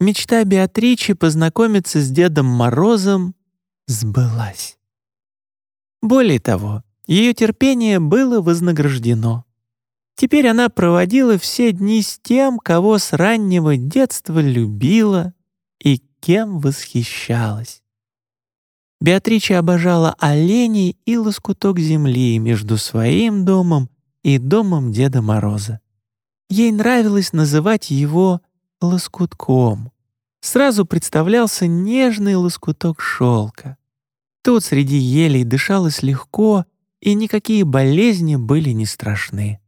Мечта Беатричи познакомиться с Дедом Морозом сбылась. Более того, ее терпение было вознаграждено. Теперь она проводила все дни с тем, кого с раннего детства любила и кем восхищалась. Беатрича обожала оленей и лоскуток земли между своим домом и домом Деда Мороза. Ей нравилось называть его лоскутком. Сразу представлялся нежный лоскуток шелка. Тут среди елей дышалось легко, и никакие болезни были не страшны.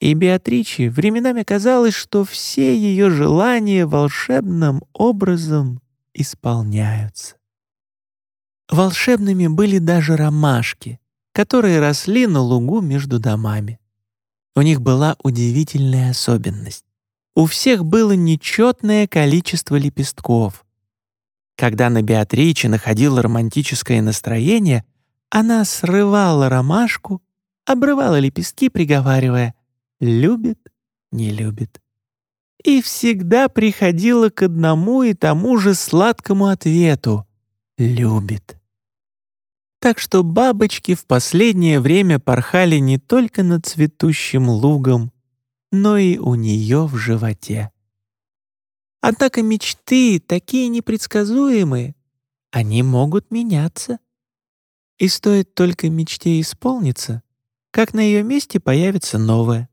И Беатриче временами казалось, что все ее желания волшебным образом исполняются. Волшебными были даже ромашки, которые росли на лугу между домами. У них была удивительная особенность. У всех было нечетное количество лепестков. Когда на Беатриче находила романтическое настроение, она срывала ромашку, обрывала лепестки, приговаривая «любит, не любит». И всегда приходила к одному и тому же сладкому ответу «любит». Так что бабочки в последнее время порхали не только над цветущим лугом, но и у нее в животе. Однако мечты такие непредсказуемые, они могут меняться. И стоит только мечте исполниться, как на ее месте появится новое.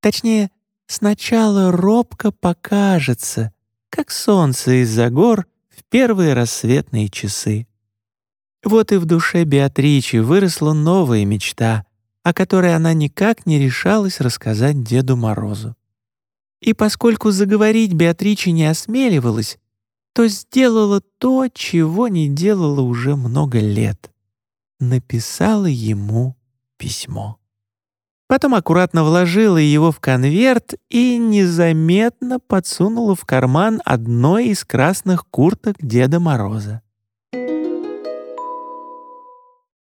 Точнее, сначала робко покажется, как солнце из-за гор в первые рассветные часы. Вот и в душе Беатричи выросла новая мечта, о которой она никак не решалась рассказать Деду Морозу. И поскольку заговорить Беатричи не осмеливалась, то сделала то, чего не делала уже много лет. Написала ему письмо. Потом аккуратно вложила его в конверт и незаметно подсунула в карман одной из красных курток Деда Мороза.